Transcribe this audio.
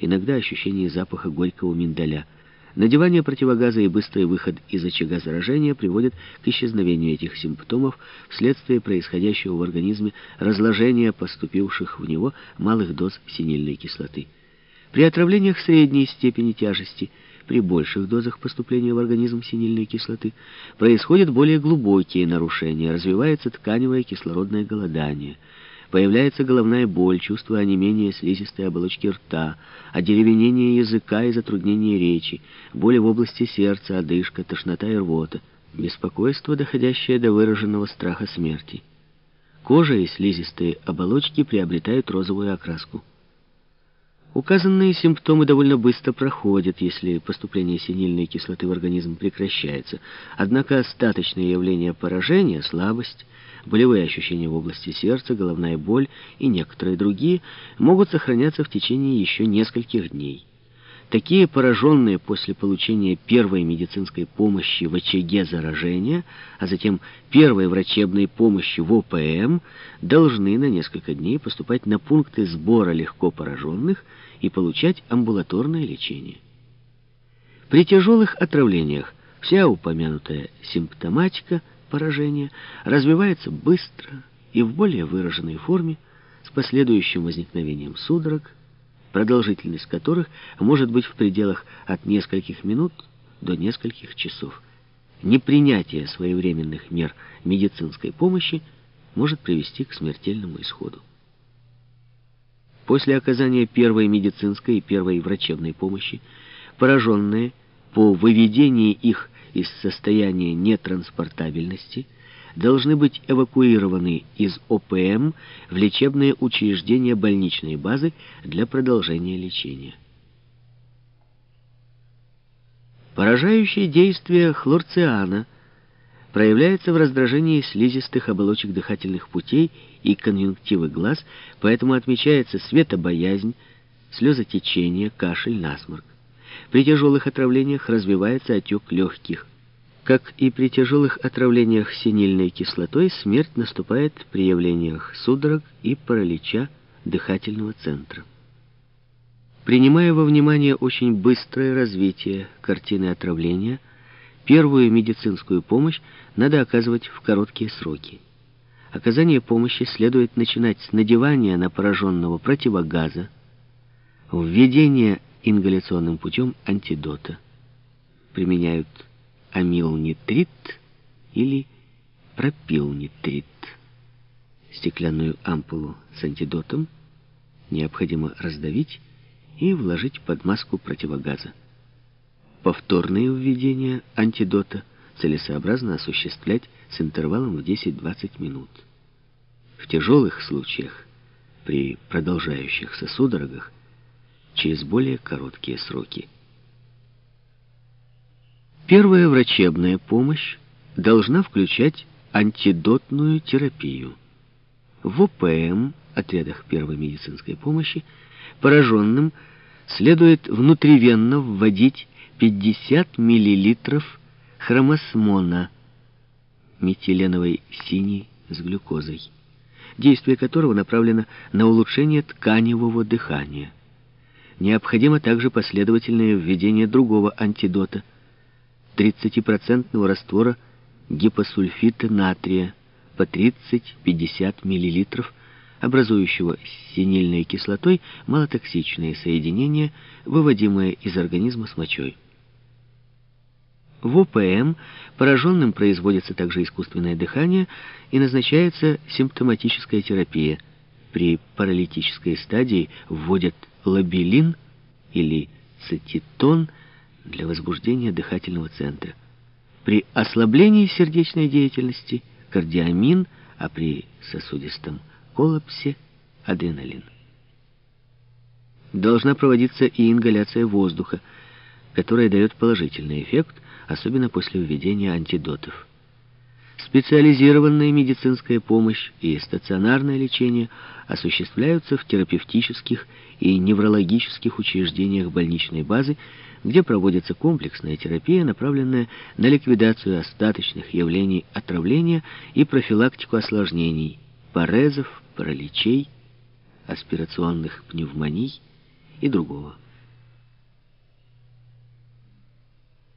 иногда ощущение запаха горького миндаля. Надевание противогаза и быстрый выход из очага заражения приводят к исчезновению этих симптомов вследствие происходящего в организме разложения поступивших в него малых доз синильной кислоты. При отравлениях средней степени тяжести – при больших дозах поступления в организм синильной кислоты происходят более глубокие нарушения, развивается тканевое кислородное голодание, появляется головная боль, чувство онемения слизистой оболочки рта, одеревенение языка и затруднение речи, боли в области сердца, одышка, тошнота и рвота, беспокойство, доходящее до выраженного страха смерти. Кожа и слизистые оболочки приобретают розовую окраску. Указанные симптомы довольно быстро проходят, если поступление синильной кислоты в организм прекращается. Однако остаточные явления поражения, слабость, болевые ощущения в области сердца, головная боль и некоторые другие могут сохраняться в течение еще нескольких дней. Такие пораженные после получения первой медицинской помощи в очаге заражения, а затем первой врачебной помощи в ОПМ, должны на несколько дней поступать на пункты сбора легко пораженных и получать амбулаторное лечение. При тяжелых отравлениях вся упомянутая симптоматика поражения развивается быстро и в более выраженной форме с последующим возникновением судорог, продолжительность которых может быть в пределах от нескольких минут до нескольких часов. Непринятие своевременных мер медицинской помощи может привести к смертельному исходу. После оказания первой медицинской и первой врачебной помощи пораженные по выведении их из состояния нетранспортабельности – должны быть эвакуированы из ОПМ в лечебные учреждения больничной базы для продолжения лечения. Поражающее действие хлорциана проявляется в раздражении слизистых оболочек дыхательных путей и конъюнктивы глаз, поэтому отмечается светобоязнь, слезотечение, кашель, насморк. При тяжелых отравлениях развивается отек легких, как и при тяжелых отравлениях синильной кислотой, смерть наступает при явлениях судорог и паралича дыхательного центра. Принимая во внимание очень быстрое развитие картины отравления, первую медицинскую помощь надо оказывать в короткие сроки. Оказание помощи следует начинать с надевания на пораженного противогаза, введения ингаляционным путем антидота. Применяют амилнитрит или пропилнитрит. Стеклянную ампулу с антидотом необходимо раздавить и вложить под маску противогаза. Повторные введения антидота целесообразно осуществлять с интервалом в 10-20 минут. В тяжелых случаях, при продолжающихся судорогах, через более короткие сроки. Первая врачебная помощь должна включать антидотную терапию. В ОПМ, отрядах первой медицинской помощи, пораженным следует внутривенно вводить 50 мл хромосмона метиленовой синей с глюкозой, действие которого направлено на улучшение тканевого дыхания. Необходимо также последовательное введение другого антидота – 30% раствора гипосульфита натрия по 30-50 мл, образующего с синильной кислотой малотоксичные соединения, выводимые из организма с мочой. В ОПМ пораженным производится также искусственное дыхание и назначается симптоматическая терапия. При паралитической стадии вводят лобилин или цититон – для возбуждения дыхательного центра. При ослаблении сердечной деятельности кардиамин, а при сосудистом коллапсе адреналин. Должна проводиться и ингаляция воздуха, которая дает положительный эффект, особенно после введения антидотов. Специализированная медицинская помощь и стационарное лечение осуществляются в терапевтических и неврологических учреждениях больничной базы, где проводится комплексная терапия, направленная на ликвидацию остаточных явлений отравления и профилактику осложнений, парезов, параличей, аспирационных пневмоний и другого.